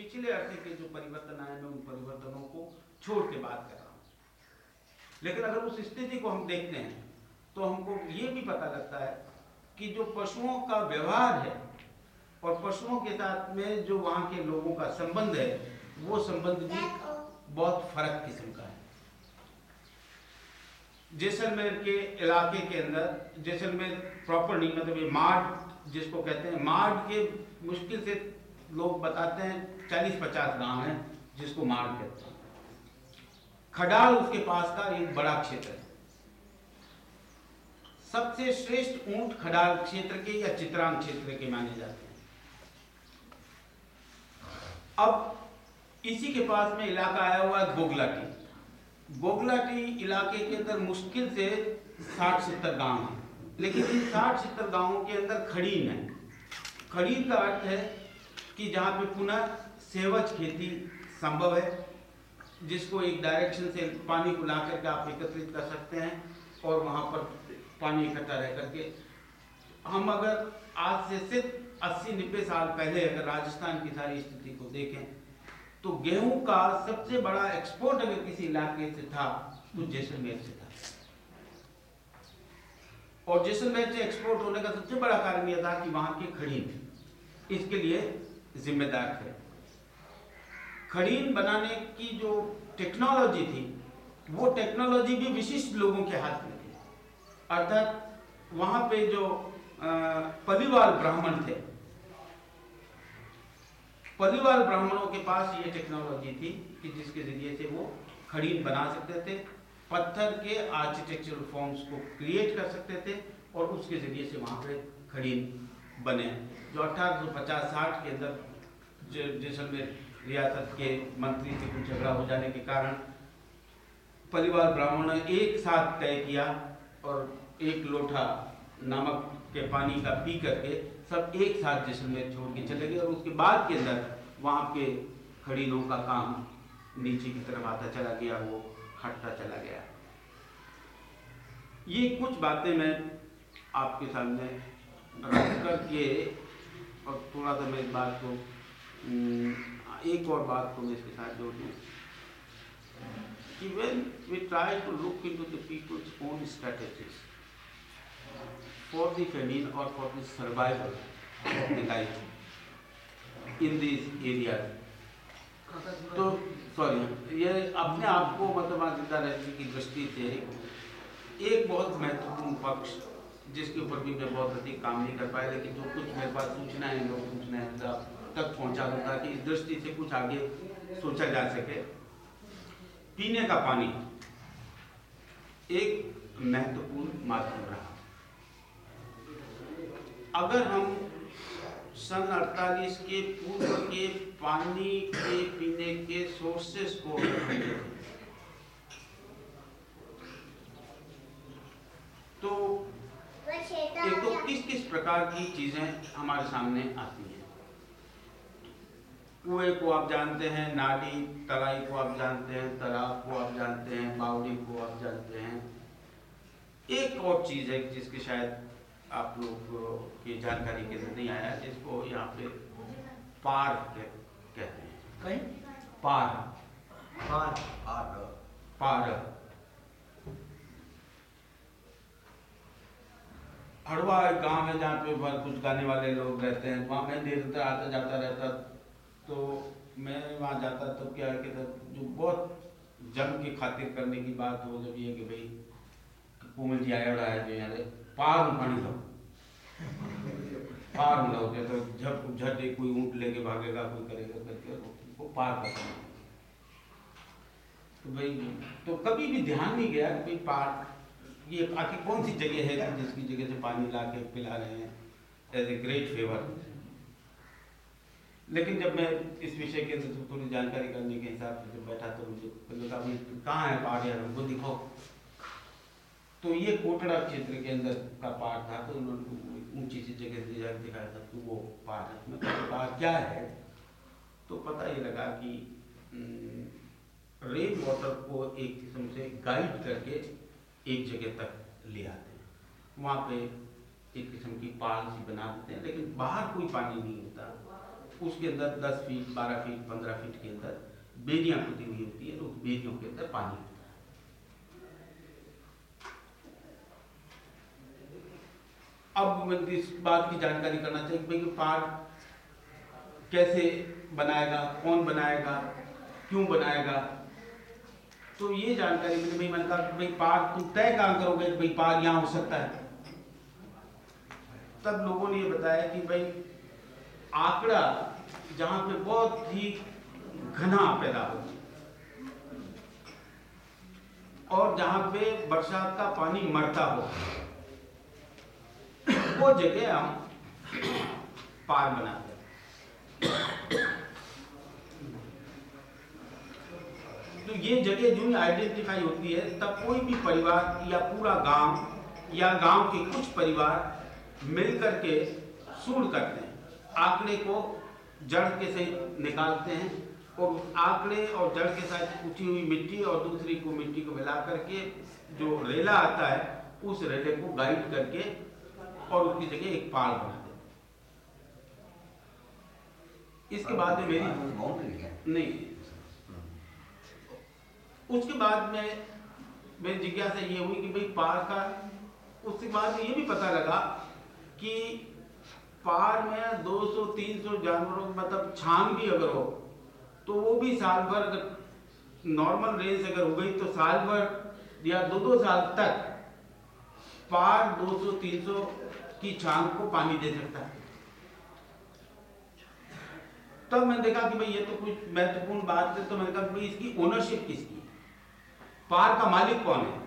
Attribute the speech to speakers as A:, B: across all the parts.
A: पिछले अरसे के जो परिवर्तन आए, मैं उन परिवर्तनों को छोड़ के बात कर रहा हूँ। लेकिन अगर उस स्थिति को हम देखते हैं तो हमको ये भी पता लगता है कि जो पशुओं का व्यवहार है और पशुओं के साथ में जो वहाँ के लोगों का संबंध है, वो संबंध भी बहुत फ़र्क किस्म का है। जैसलमेर के इलाके के अंदर, जैसलमेर प्रॉपर नहीं मतलब ये मार्ड जिसको कहते हैं मार्ड के मुश्किल से लोग बताते हैं चालीस पचास गाँव है जिसको मार्ड कहते हैं खडाल उसके पास का एक बड़ा क्षेत्र है। सबसे श्रेष्ठ ऊँट खडाल क्षेत्र के या चित्रांग क्षेत्र के माने जाते हैं। अब इसी के पास में इलाका आया हुआ है गोगलाटी। गोगलाटी इलाके के अंदर मुश्किल से साठ सत्तर गाँव हैं, लेकिन इन साठ सत्तर गाँवों के अंदर खड़ीन है। खड़ीन का अर्थ है कि जहाँ पे पुनः सेवज खेती संभव है, जिसको एक डायरेक्शन से पानी को ला करके आप एकत्रित कर सकते हैं और वहाँ पर पानी इकट्ठा रह करके। हम अगर आज से सिर्फ़ अस्सी नब्बे साल पहले अगर राजस्थान की सारी स्थिति को देखें तो गेहूँ का सबसे बड़ा एक्सपोर्ट अगर किसी इलाके से था तो जैसलमेर से था। और जैसलमेर से एक्सपोर्ट होने का सबसे बड़ा कारण यह था कि वहाँ के खड़ीन इसके लिए जिम्मेदार थे। खड़ीन बनाने की जो टेक्नोलॉजी थी, वो टेक्नोलॉजी भी विशिष्ट लोगों के हाथ में थी। अर्थात वहाँ पे जो परिवार ब्राह्मण थे परिवार ब्राह्मणों के पास ये टेक्नोलॉजी थी कि जिसके ज़रिए से वो खड़ीन बना सकते थे, पत्थर के आर्किटेक्चरल फॉर्म्स को क्रिएट कर सकते थे और उसके ज़रिए से वहाँ पे खड़ीन बने। जो अठारह सौ पचास साठ के अंदर जैसलमेर रियासत के मंत्री से कुछ झगड़ा हो जाने के कारण परिवार ब्राह्मण ने एक साथ तय किया और एक लोटा नमक के पानी का पी करके सब एक साथ जैसलमेर छोड़ के चले गए और उसके बाद के अंदर वहाँ के खड़ीनों का काम नीचे की तरफ़ आता चला गया, वो हटता चला गया। ये कुछ बातें मैं आपके सामने रख करके और थोड़ा सा मैं इस बात को एक और बात को मैं इसके साथ जोड़ दूँ कि when we try to look into the people's own strategies for the famine or for the survival of the life in these areas. तो सॉरी ये अपने आप को मतलब ज़िंदा रहने की दृष्टि से एक बहुत महत्वपूर्ण पक्ष जिसके ऊपर भी मैं बहुत अधिक काम नहीं कर पाया, लेकिन जो कुछ मेरे पास सूचना है लोग सूचना है तक पहुँचा दूँ ताकि इस दृष्टि से कुछ आगे सोचा जा सके। पीने का पानी एक महत्वपूर्ण माध्यम रहा। अगर हम सन 48 के पूर्व के पानी के पीने के सोर्सेस को तो एक तो किस किस प्रकार की चीज़ें हमारे सामने आती हैं? कुएँ को आप जानते हैं नाली तलाई को आप जानते हैं तालाब को आप जानते हैं बावड़ी को आप जानते हैं। एक और चीज़ है जिसके शायद आप लोग की जानकारी के नहीं आया जिसको यहाँ पे पार कहते हैं।
B: कहीं?
A: पार।
B: पार। पार।
A: पार। हड़वा एक गाँव है जहाँ पे कुछ गाने वाले लोग रहते हैं वहाँ मैं निरंतर आता जाता रहता तो मैं वहाँ जाता तो क्या है कि जो बहुत जम की खातिर करने की बात हो, जब ये कि भाई, कोमल जी आया है जो यहाँ पार पानी लो पार में लो तो झट झट कोई ऊँट लेके भागेगा, कोई करेगा, करके वो पार कर तो भाई तो कभी भी ध्यान नहीं गया कि भाई पार, ये आखिर कौन सी जगह है जिसकी जगह से पानी ला के पिला रहे हैं? एज ए ग्रेट फेवर लेकिन जब मैं इस विषय के अंदर थोड़ी जानकारी करने के हिसाब से जब बैठा तो मुझे भाई कहाँ है पहाड़ यार, हमको दिखाओ। तो ये कोटड़ा क्षेत्र के अंदर का पहाड़ था तो उन्होंने ऊँची सी जगह से जाकर दिखाया था तो वो पहाड़ है। मैं पहाड़ क्या है? तो पता ये लगा कि रेन वाटर को एक किस्म से गाइड करके एक जगह तक ले आते हैं। वहाँ पे एक किस्म की पाल सी बना देते हैं, लेकिन बाहर कोई पानी नहीं होता। उसके अंदर 10 फीट 12 फीट 15 फीट के अंदर बेरियाँ खुदी हुई होती है उस बेरियों के अंदर पानी होता है। अब इस बात की जानकारी करना चाहिए भाई पार्क कैसे बनाएगा, कौन बनाएगा, क्यों बनाएगा? तो ये जानकारी मिली भाई मैंने कहा भाई पार तुम तय कहाँ करोगे भाई पार यहाँ हो सकता है? तब लोगों ने ये बताया कि भाई आंकड़ा जहाँ पे बहुत ही घना पैदा हो। और जहाँ पे बरसात का पानी मरता हो। वो जगह हम पार बनाते हैं। तो ये जगह जो आइडेंटिफाई होती है, तब कोई भी परिवार या पूरा गाँव या गाँव के कुछ परिवार मिलकर के सूढ़ करते हैं। आंकड़े को जड़ के से निकालते हैं। और आंकड़े और जड़ के साथ उठी हुई मिट्टी और दूसरी को मिट्टी को मिला करके जो रेला आता है उस रेले को गाइड करके और उसकी जगह एक पाल बना देते इसके बाद में मेरी नहीं। उसके बाद में मेरी जिज्ञासा ये हुई कि भाई पार का उसके बाद ये भी पता लगा कि पार में 200-300 जानवरों मतलब छांग भी अगर हो तो वो भी साल भर अगर नॉर्मल रेंज अगर हो गई तो साल भर या दो दो साल तक पार 200-300 की छांग को पानी दे सकता है। तब मैंने देखा कि भाई ये तो कुछ महत्वपूर्ण बात है तो मैंने कहा भाई इसकी ओनरशिप किसकी पार का मालिक कौन है?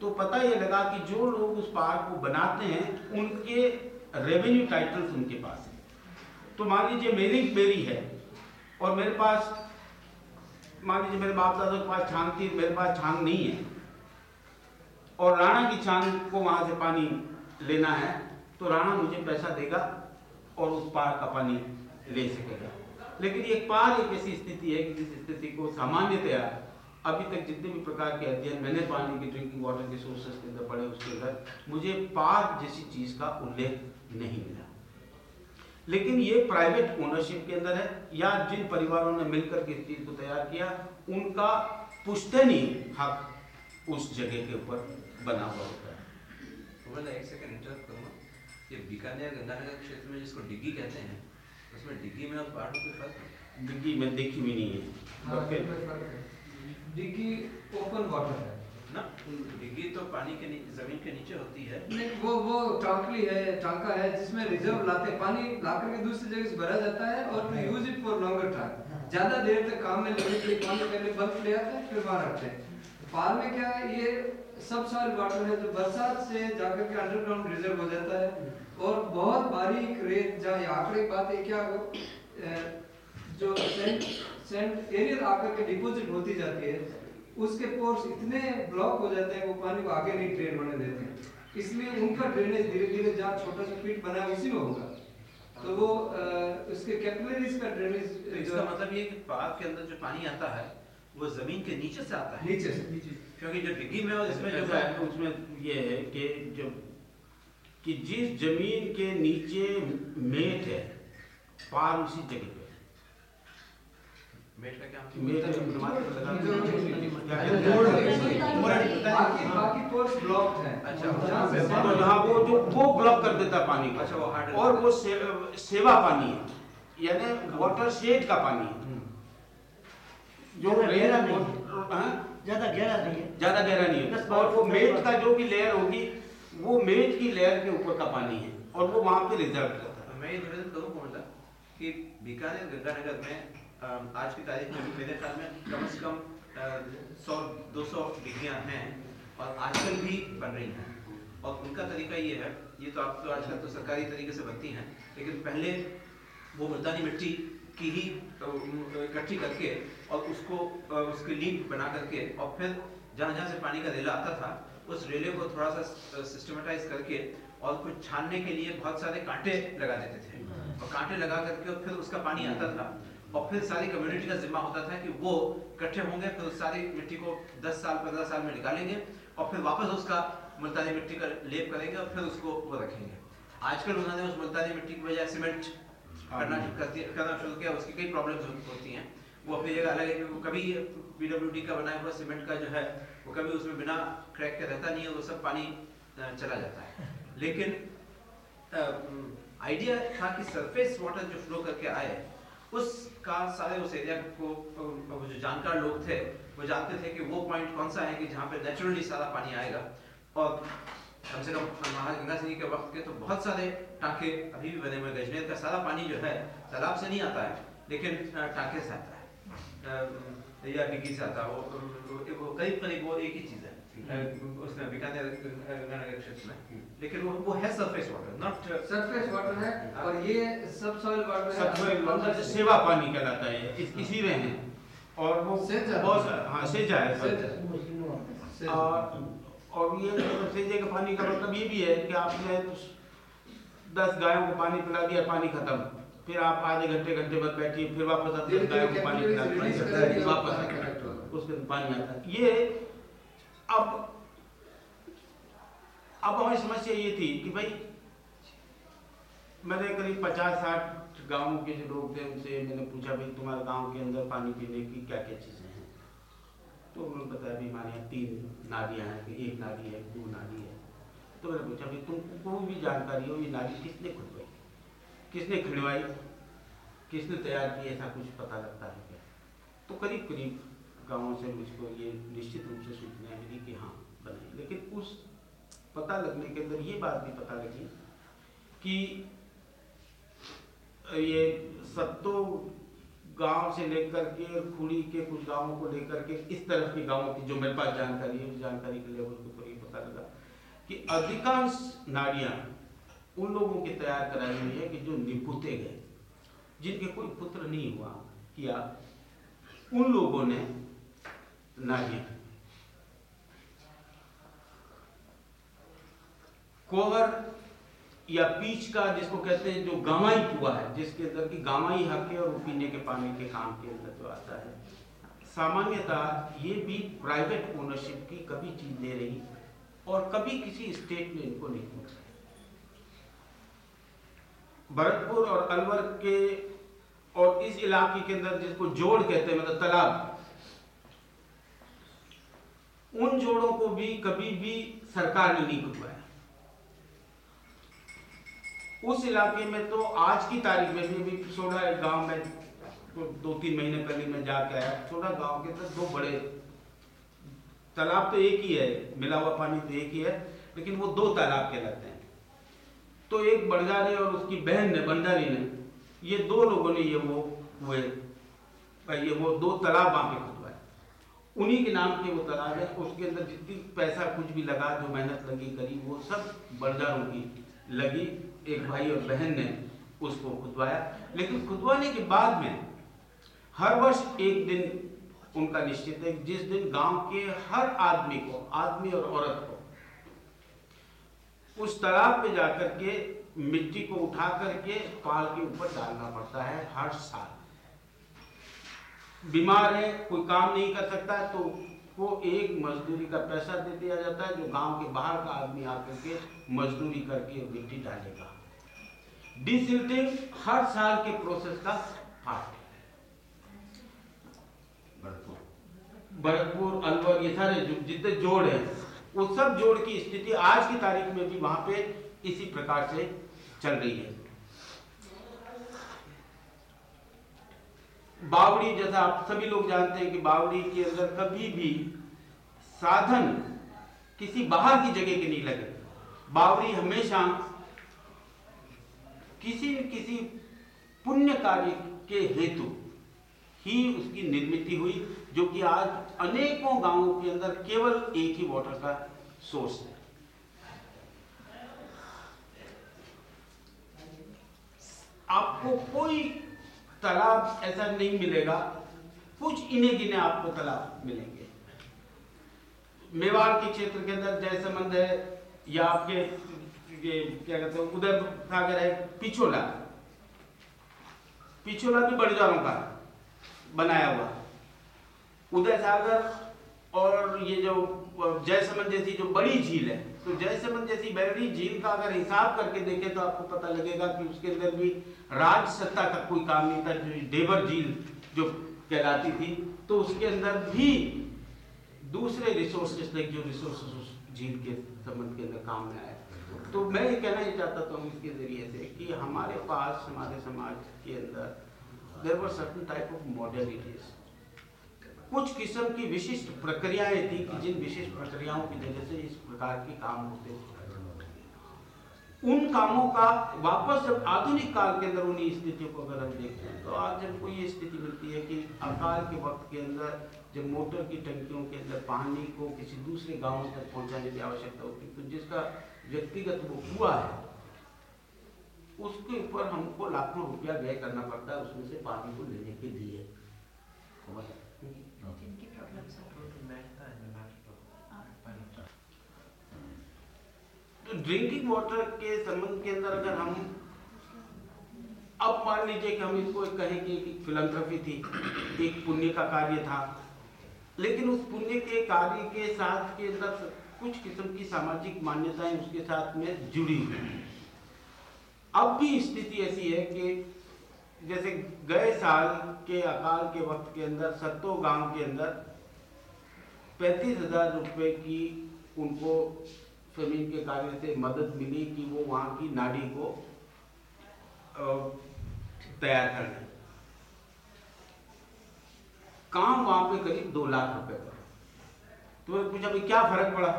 A: तो पता ये लगा कि जो लोग उस पार को बनाते हैं, उनके रेवेन्यू टाइटल्स उनके पास है। तो मान लीजिए मेरी मेरी है, और मेरे पास, मान लीजिए मेरे बाप दादा के पास छांग थी, मेरे पास छांग नहीं है, और राणा की छांग को वहाँ से पानी लेना है तो राणा मुझे पैसा देगा और उस पार का पानी ले सकेगा। लेकिन एक पार एक ऐसी स्थिति है कि जिस स्थिति को सामान्यतया अभी तक जितने भी प्रकार के अध्ययन मैंने पानी के ड्रिंकिंग वाटर के सोर्सेस के अंदर पढ़े, उसके अंदर मुझे पार जैसी चीज़ का उल्लेख नहीं मिला। लेकिन ये प्राइवेट ओनरशिप के अंदर है या जिन परिवारों ने मिलकर के इस चीज़ को तैयार किया उनका पुश्तनी हक उस जगह के ऊपर बना हुआ होता है।
C: तो मैं एक सेकंड इंटरप्ट करूँगा। ये बीकानेर गंगानगर क्षेत्र में जिसको डिग्गी कहते हैं उसमें डिग्गी में और पहाड़ों पे फ़र्क
A: डिग्गी में देखी भी नहीं है।
D: है। डिग्गी ओपन वाटर है।
C: ना तो पानी के ज़मीन के नीचे होती है।
D: नहीं वो वो टांकली है टांका है जिसमें रिज़र्व लाते पानी लाकर के दूसरी जगह से भरा जाता है और use it for longer time ज़्यादा देर तक काम में लगने के लिए पानी पहले बल्ब ले आते हैं फिर वहाँ रखते हैं। पार में क्या है ये सब साल वाटर है जो बरसात से जाकर के अंडरग्राउंड रिज़र्व हो जाता है। और बहुत बारीक रेत जहाँ ये आंकड़े बात है क्या जो सेंट सेंट एरियर आकर के डिपॉजिट होती जाती है। उसके पोर्स इतने ब्लॉक हो जाते हैं वो पानी को आगे नहीं ड्रेन होने देते हैं। इसलिए उनका ड्रेनेज धीरे धीरे जहाँ छोटा सा पीट बना है उसी में होगा। तो वो उसके कैपिलरीज का ड्रेनेज
C: तो इसका मतलब ये कि पहाड़ के अंदर जो पानी आता है वो ज़मीन के नीचे से आता है।
D: नीचे से। नीचे।
C: क्योंकि जो डिग्गी में इसमें जो
A: है, उसमें ये है कि जो कि जिस ज़मीन के नीचे मेट है पार उसी जगह वो जो वो ब्लॉक कर देता है पानी को।
C: अच्छा, वो
A: और वो सेवा पानी है। यानी वाटर शेड का पानी है। जो
E: ज़्यादा गहरा नहीं
A: हाँ?
E: ज़्यादा गहरा नहीं है।
A: ज़्यादा गहरा नहीं है। और वो मेट
E: का
A: जो भी लेयर होगी वो मेट की लेयर के ऊपर का पानी है। और वो वहाँ पे रिज़र्व रहता
C: है। मैं ये निवेदन करूँ कि बीकानेर गंगानगर में आज की तारीख में मेरे ख्याल में कम से कम सौ, दो सौ डिग्रियाँ हैं और आजकल भी बन रही हैं। और उनका तरीका ये है, ये तो आप तो आजकल तो सरकारी तरीके से बनती हैं, लेकिन पहले वो मुल्तानी मिट्टी की ही इकट्ठी करके और उसको उसकी लीक बना करके और फिर जहाँ जहाँ से पानी का रेला आता था, उस रेले को थोड़ा सा सिस्टमेटाइज करके और कुछ छानने के लिए बहुत सारे कांटे लगा देते थे। और कांटे लगा करके और फिर उसका पानी आता था। और फिर सारी कम्युनिटी का जिम्मा होता था कि वो इकट्ठे होंगे फिर उस सारी मिट्टी को 10 साल 15 साल में निकालेंगे और फिर वापस उसका मुल्तानी मिट्टी का लेप करेंगे और फिर उसको वो रखेंगे। आजकल उन्होंने उस मुल्तानी मिट्टी की बजाय सीमेंट करना करती करना शुरू किया उसकी कई प्रॉब्लम्स होती हैं। वो अपनी जगह अलग है कि वो कभी पीडब्ल्यूडी का बनाया हुआ सीमेंट का जो है वो कभी उसमें बिना क्रैक के रहता नहीं है वो सब पानी चला जाता है। लेकिन आइडिया था कि सरफेस वाटर जो फ्लो करके आए उसका सारे उस एरिया को जो जानकार लोग थे वो जानते थे कि वो पॉइंट कौन सा है कि जहाँ पे नेचुरली सारा पानी आएगा। और कम से कम महागंगा सिंह के वक्त के तो बहुत सारे टांके अभी भी बने हुए। गजनेर का सारा पानी जो है तालाब से नहीं आता है लेकिन टांके से आता है। या डिग्गी से आता है। वो, करीब करीब वो एक ही चीज़ है। उसमें बीकानेर क्षेत्र में। लेकिन वो वो है surface water not
D: surface water है और ये सब सॉइल वाटर है।
A: सबसे मतलब सेवा पानी कहलाता है इस इसी में है। और वो
D: सेजा।
A: बहुत हाँ सेजा है
D: सेजा।
A: और और ये मतलब सेजे का पानी का मतलब ये भी है कि आपने दस गायों को पानी पिला दिया पानी खत्म। फिर आप आधे घंटे घंटे बाद बैठिए फिर वापस दस गायों को पानी पिला वापस उसके पानी आता है। ये अब अब हमारी समस्या ये थी कि भाई, मैंने करीब पचास साठ गाँवों के जो लोग थे, उनसे मैंने पूछा, भाई, तुम्हारे गाँव के अंदर पानी पीने की क्या क्या चीज़ें हैं? तो उन्होंने बताया भी हमारे यहाँ तीन नालियाँ हैं एक नाली है, दो नाली है। तो मैंने पूछा, भाई तुमको भी जानकारी हो, ये नाली किसने खुदवाई? किसने खिलवाई? किसने तैयार की, ऐसा कुछ पता लगता है क्या? तो करीब करीब गाँवों से मुझको ये निश्चित रूप से सूचना मिली कि हाँ बनाई लेकिन उस पता लगने के अंदर ये बात भी पता लगी कि ये सत्तो गाँव से लेकर के खुड़ी के कुछ गाँवों को लेकर के इस तरफ़ के गाँवों की जो मेरे पास जानकारी है, उस जानकारी के लेवल के ऊपर ये पता लगा कि अधिकांश नारियाँ उन लोगों की तैयार कराई हुई है कि जो निपुते गए, जिनके कोई पुत्र नहीं हुआ किया। उन लोगों ने नारियाँ कोहर या पीच का जिसको कहते हैं जो गामाई कुआ है, जिसके अंदर की गामाई हक और पीने के पानी के काम के अंदर जो आता है, सामान्यतः ये भी प्राइवेट ओनरशिप की कभी चीज़ ले रही और कभी किसी स्टेट ने इनको नहीं दिया भरतपुर और अलवर के और इस इलाके के अंदर जिसको जोड़ कहते हैं मतलब तालाब उन जोड़ों को भी कभी भी सरकार ने नहीं खुदवाया उस इलाके में तो आज की तारीख में भी सोडा एक गाँव में तो दो तीन महीने पहले मैं जाके आया, सोडा गाँव के अंदर दो बड़े तालाब तो एक ही है, मिला हुआ पानी तो एक ही है, लेकिन वो दो तालाब कहलाते हैं। तो एक बड़जारे और उसकी बहन ने बंडारी ने, ये दो लोगों ने ये वो हुए ये वो दो तालाब वहाँ पे खुदवाए। उन्हीं के नाम के वो तालाब है, उसके अंदर जितनी पैसा कुछ भी लगा, जो मेहनत लगी करी वो सब बड़जारों की लगी। एक भाई और बहन ने उसको खुदवाया। लेकिन खुदवाने के बाद में हर वर्ष एक दिन उनका निश्चित है, जिस दिन गाँव के हर आदमी को, आदमी और औरत को, उस तालाब पे जाकर के मिट्टी को उठा करके पाल के ऊपर डालना पड़ता है हर साल। बीमार है, कोई काम नहीं कर सकता है तो वो एक मजदूरी का पैसा दे दिया जाता है, जो गाँव के बाहर का आदमी आकर के मजदूरी करके मिट्टी डालेगा। डिसिल्टिंग हर साल के प्रोसेस का पार्ट है। भरतपुर। अलवर, ये सारे जितने जोड़ हैं, वो सब जोड़ की स्थिति आज की तारीख में भी वहाँ पे इसी प्रकार से चल रही है। बावड़ी जैसा आप सभी लोग जानते हैं कि बावड़ी के अंदर कभी भी साधन किसी बाहर की जगह के नहीं लगे। बावड़ी हमेशा किसी न किसी पुण्य कार्य के हेतु ही उसकी निर्मित हुई, जो कि आज अनेकों गाँवों के अंदर केवल एक ही वाटर का सोर्स है। आपको कोई तालाब ऐसा नहीं मिलेगा। कुछ इन्हें गिने आपको तालाब मिलेंगे। मेवाड़ के क्षेत्र के अंदर जयसमंद है, या आपके, ये क्या कहते हैं, उदय सागर है, पिछोला। पिछोला भी बड़जारों का बनाया हुआ। उदय सागर और ये जो, जयसमंद जैसी जो बड़ी झील है तो जयसमंद जैसी बैरडी झील का अगर हिसाब करके देखें तो आपको पता लगेगा कि उसके अंदर भी राज सत्ता का कोई काम नहीं था, जो डेबर झील जो कहलाती थी तो उसके अंदर भी दूसरे रिसोर्सेज थे जो रिसोर्सेज उस झील के संबंध के अंदर काम में आए तो मैं ये कहना ये चाहता था इसके ज़रिए से कि हमारे पास, हमारे समाज के अंदर there were certain type of modernities कुछ किस्म की विशिष्ट प्रक्रियाएँ थी कि जिन विशिष्ट प्रक्रियाओं की वजह से इस प्रकार के काम होते थे। उन कामों का वापस जब आधुनिक काल के अंदर उन्हीं स्थितियों को अगर हम देखते हैं तो आज हमको ये स्थिति मिलती है कि अकाल के वक्त के अंदर जब मोटर की टंकियों के अंदर पानी को किसी दूसरे गाँव तक पहुँचाने की आवश्यकता होती है तो जिसका व्यक्तिगत वो हुआ है, उसके ऊपर हमको लाखों रुपया व्यय करना पड़ता है, उसमें से पानी को लेने के लिए। तो ड्रिंकिंग वाटर के संबंध के अंदर अगर हम, अब मान लीजिए कि हम इसको कहें कि फिलंथ्रफी थी, एक पुण्य का कार्य था, लेकिन उस पुण्य के कार्य के साथ के अंदर कुछ किस्म की सामाजिक मान्यताएँ उसके साथ में जुड़ी हुई अब भी स्थिति ऐसी है कि जैसे गए साल के अकाल के वक्त के अंदर, सत्तो गाँव के अंदर, पैंतीस हज़ार रुपये की उनको ज़मीन के कार्य से मदद मिली कि वो वहाँ की नाड़ी को तैयार कर लें। काम वहाँ पे करीब दो लाख रुपए का। तो मैं पूछा भाई क्या फ़र्क पड़ा?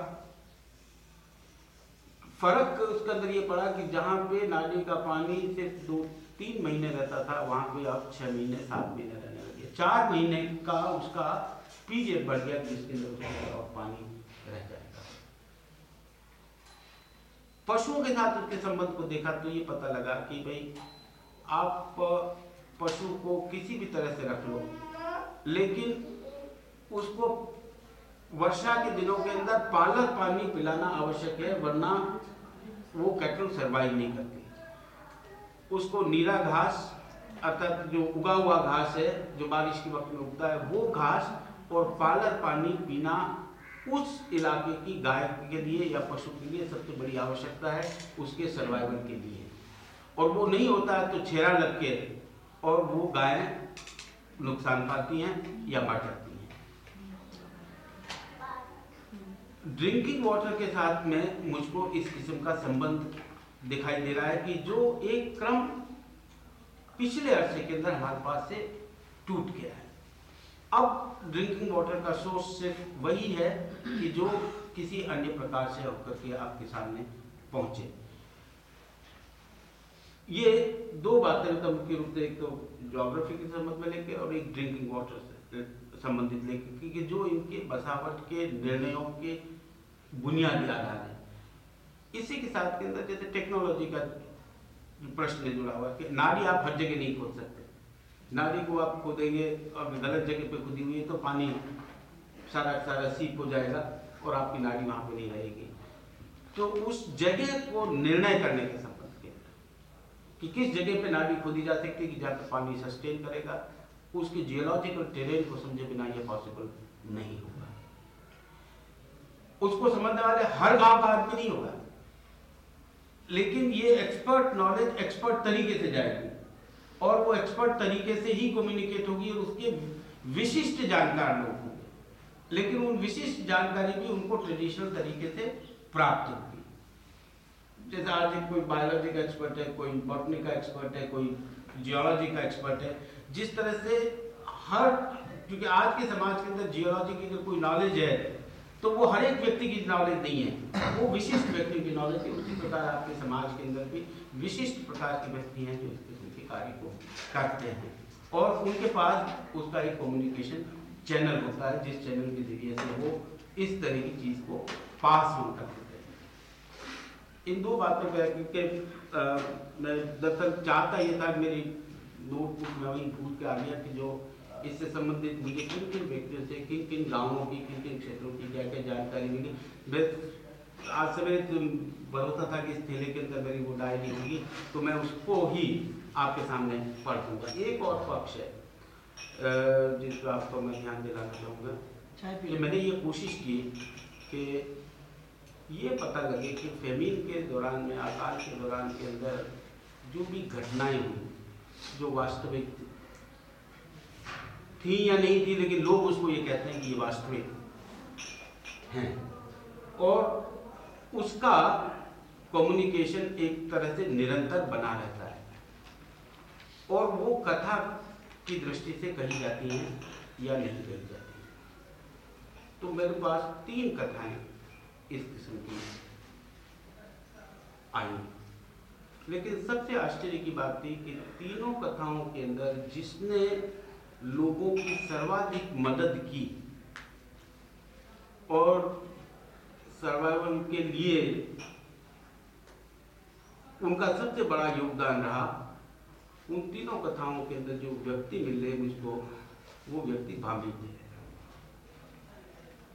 A: फ़र्क उसके अंदर ये पड़ा कि जहाँ पे नाली का पानी सिर्फ़ दो तीन महीने रहता था, वहाँ पे अब छह महीने, सात महीने रहने लगे। चार महीने का उसका पीरियड बढ़ गया जिसके अंदर उसका और पानी रह जाएगा। पशुओं के साथ उसके संबंध को देखा तो ये पता लगा कि भाई, आप पशु को किसी भी तरह से रख लो, लेकिन उसको वर्षा के दिनों के अंदर पालक पानी पिलाना आवश्यक है, वरना वो कैटल सरवाइव नहीं करती। उसको नीला घास अर्थात जो उगा हुआ घास है, जो बारिश के वक्त में उगता है, वो घास और पालक पानी पीना उस इलाके की गाय के लिए या पशु के लिए सबसे बड़ी आवश्यकता है, उसके सर्वाइवल के लिए। और वो नहीं होता है तो छेरा लग के और वो गायें नुकसान पाती हैं या मर जाती हैं। ड्रिंकिंग वाटर के साथ में मुझको इस किस्म का संबंध दिखाई दे रहा है कि जो एक क्रम पिछले अरसे के अंदर हमारे पास से टूट गया है। अब ड्रिंकिंग वाटर का सोर्स सिर्फ़ वही है कि जो किसी अन्य प्रकार से होकर के आपके सामने पहुँचे। ये दो बातें तो मुख्य रूप से एक तो ज्योग्राफी के संबंध में लेके और एक ड्रिंकिंग वाटर से संबंधित लेके, क्योंकि जो इनके बसावट के निर्णयों के बुनियादी आधार है। इसी के साथ के अंदर जैसे टेक्नोलॉजी का प्रश्न जुड़ा हुआ है कि नाली आप हर जगह नहीं खोद सकते। नाली को आप खोदेंगे और गलत जगह पे खुदी हुई है तो पानी सारा सारा सीप हो जाएगा और आपकी नाली वहाँ पे नहीं रहेगी। तो उस जगह को निर्णय करने के संबंध के कि किस जगह पे नाली खोदी जा सकती है कि जहाँ पे पानी सस्टेन करेगा, उसके जियोलॉजिकल टेरेन को समझे बिना ये पॉसिबल नहीं होगा। उसको समझने वाले हर गाँव का आदमी नहीं होगा। लेकिन ये एक्सपर्ट नॉलेज एक्सपर्ट तरीके से जाएगी। और वो एक्सपर्ट तरीके से ही कम्युनिकेट होगी और उसके विशिष्ट जानकार लोग होंगे। लेकिन उन विशिष्ट जानकारी भी उनको ट्रेडिशनल तरीके से प्राप्त होगी। जैसे आज एक कोई बायोलॉजी का एक्सपर्ट है, कोई बॉटनी का एक्सपर्ट है, कोई जियोलॉजी का एक्सपर्ट है, जिस तरह से हर, क्योंकि आज के समाज के अंदर जियोलॉजी की अगर कोई नॉलेज है तो वो हर एक व्यक्ति की नॉलेज नहीं है। वो विशिष्ट व्यक्ति की नॉलेज है। उसी प्रकार आपके समाज के अंदर भी विशिष्ट प्रकार के व्यक्ति हैं जो इस किस्म के कार्य को करते हैं। और उनके पास उसका एक कम्युनिकेशन चैनल होता है, जिस चैनल के ज़रिए से वो इस तरह की चीज़ को पास ऑन कर देते हैं। इन दो बातों पर क्योंकि मैं दरअसल चाहता ये था मेरी नोटबुक में वही भूल के आ गया कि जो इससे संबंधित मुझे किन किन व्यक्तियों से किन किन गाँवों की किन किन क्षेत्रों की क्या क्या जानकारी मिली? मैं आज सवेरे तुम भरोसा था कि इस थैले के अंदर मेरी वो डायरी होगी तो मैं उसको ही आपके सामने पढ़ दूँगा। एक और पक्ष है जिस पर आपको मैं ध्यान दिलाना चाहूँगा। कि मैंने ये कोशिश की कि ये पता लगे कि फेमीन के दौरान में अकाल के दौरान के अंदर जो भी घटनाएँ हुई जो वास्तविक थी या नहीं थी, लेकिन लोग उसको ये कहते हैं कि ये वास्तविक हैं। और उसका कम्युनिकेशन एक तरह से निरंतर बना रहता है। और वो कथा की दृष्टि से कही जाती हैं या नहीं कही जाती है। तो मेरे पास तीन कथाएँ इस किस्म की आई लेकिन सबसे आश्चर्य की बात थी कि तीनों कथाओं के अंदर जिसने लोगों की सर्वाधिक मदद की और सर्वाइवल के लिए उनका सबसे बड़ा योगदान रहा। उन तीनों कथाओं के अंदर जो व्यक्ति मिल रहे मुझको वो व्यक्ति भाभी थे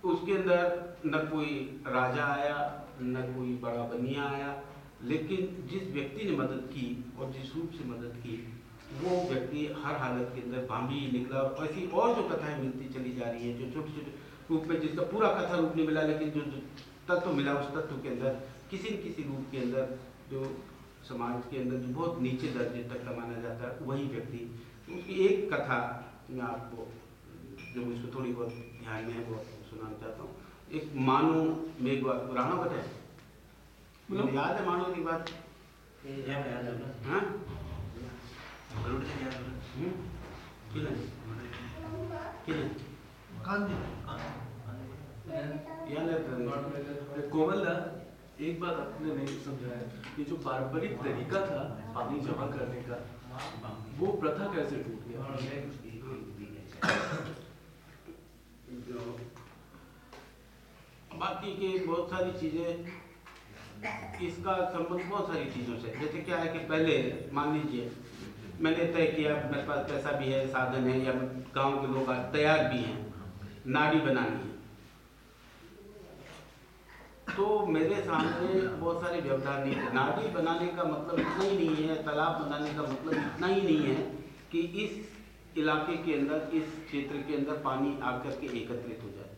A: उसके अंदर न कोई राजा आया, न कोई बड़ा बनिया आया, लेकिन जिस व्यक्ति ने मदद की और जिस रूप से मदद की वो व्यक्ति हर हालत के अंदर भाभी निकला और ऐसी और जो कथाएँ मिलती चली जा रही है जो छोटे छोटे रूप में जिसका पूरा कथा रूप नहीं मिला लेकिन जो तत्व मिला उस तत्व के अंदर किसी न किसी रूप के अंदर जो समाज के अंदर जो बहुत नीचे दर्जे तक का माना जाता है वही व्यक्ति। उसकी एक कथा मैं आपको जो मुझको थोड़ी बहुत ध्यान में है वो सुनाना चाहता हूँ। एक मानो मेघ राणा बताए? याद है मानो की बात? हाँ हम्म? किने किने याद है
E: कोमल एक बात आपने नहीं समझाया। कि जो पारंपरिक तरीका था पानी जमा करने का, वो प्रथा कैसे टूट गया?
A: बाकी के बहुत सारी चीज़ें, इसका संबंध बहुत सारी चीज़ों से जैसे क्या है कि पहले, मान लीजिए मैंने तय किया, मेरे पास पैसा भी है, साधन है, या गाँव के लोग तैयार भी हैं, नाड़ी बनानी है। तो मेरे सामने बहुत सारे व्यवधान नहीं थे। नाड़ी बनाने का मतलब इतना ही नहीं है, तालाब बनाने का मतलब इतना ही नहीं है कि इस इलाके के अंदर, इस क्षेत्र के अंदर पानी आकर के एकत्रित हो जाए।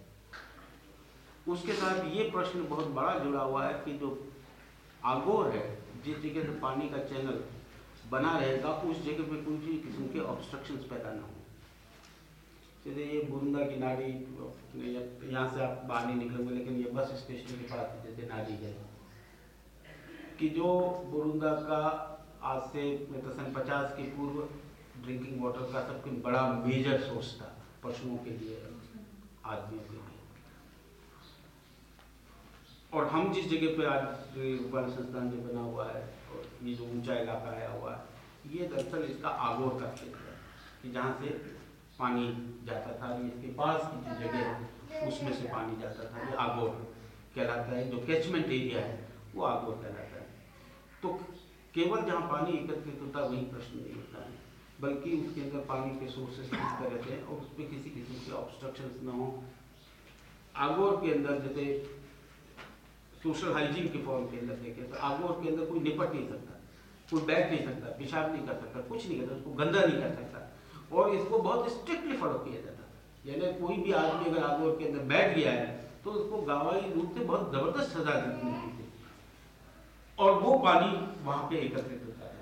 A: उसके साथ ये प्रश्न बहुत बड़ा जुड़ा हुआ है कि जो आगोर है, जिस जगह से पानी का चैनल बना रहेगा, उस जगह पे कोई भी किस्म के ऑब्स्ट्रक्शंस पैदा ना हो। जैसे ये बुरुंदा की नाड़ी यहाँ से आप बाहर नहीं निकलोगे, लेकिन ये बस स्टेशन के पास जैसे नाड़ी है, कि जो बुरुंदा का आज से मतलब सन पचास के पूर्व ड्रिंकिंग वाटर का सबसे बड़ा मेजर सोर्स था, पशुओं के लिए, आदमियों के लिए। और हम जिस जगह पे आज रूपाल संस्थान जो बना हुआ है ये जो ऊँचा इलाका आया हुआ है, ये दरअसल इसका आगोर का क्षेत्र है, कि जहाँ से पानी जाता था इसके पास की जो जगह है, उसमें से पानी जाता था ये आगोर कहलाता है, जो कैचमेंट एरिया है, वो आगोर कहलाता है। तो केवल जहाँ पानी एकत्रित होता है वही प्रश्न नहीं होता है, बल्कि उसके अंदर पानी के सोर्सेस किस तरह से और उस पर किसी किस्म के ऑब्स्ट्रक्शन न हो। आगोर के अंदर जैसे सोशल हाइजीन के फॉर्म के अंदर देखें तो आगोर के अंदर कोई निपट नहीं सकता, कोई बैठ नहीं सकता, पेशाब नहीं कर सकता, कुछ नहीं करता उसको गंदा नहीं कर सकता। और इसको बहुत स्ट्रिक्टली फॉलो किया जाता है। यानी कोई भी आदमी अगर आगोर के अंदर बैठ गया है तो उसको गावाई रूप से बहुत ज़बरदस्त सजा दी थी और वो पानी वहाँ पे एकत्रित होता है।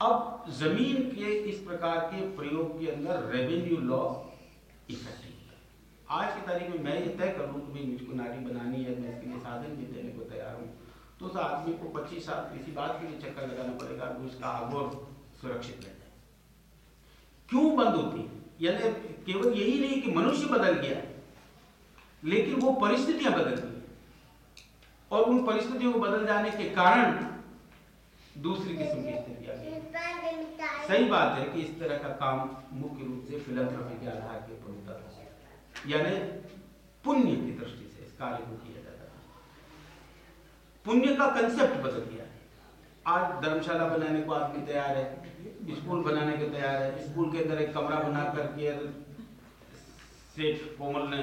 A: अब ज़मीन के इस प्रकार के प्रयोग के अंदर रेवेन्यू लॉ इफ़ेक्टिव आज की तारीख में मैं ये तय कर लूँ कि भाई मुझको नारी बनानी है मैं इसके लिए साधन भी देने को तैयार हूँ। तो उस आदमी को पच्चीस साल किसी बात के लिए चक्कर लगाना पड़ेगा वो इसका आगोर सुरक्षित रह जाए। क्यों बंद होती है? यानी केवल यही नहीं कि मनुष्य बदल गया लेकिन वो परिस्थितियाँ बदल गई और उन परिस्थितियों को बदल जाने के कारण दूसरी किस्म की स्थिति आ गई सही बात है कि इस तरह का काम मुख्य रूप से फिलंथ्रॉपी के आधार के ऊपर होता था यानी पुण्य की दृष्टि से इस कार्य को किया जाता था। पुण्य का कंसेप्ट बदल गया। आज धर्मशाला बनाने को आदमी तैयार है, स्कूल बनाने के तैयार है, स्कूल के अंदर एक कमरा बना करके सेठ कोमल ने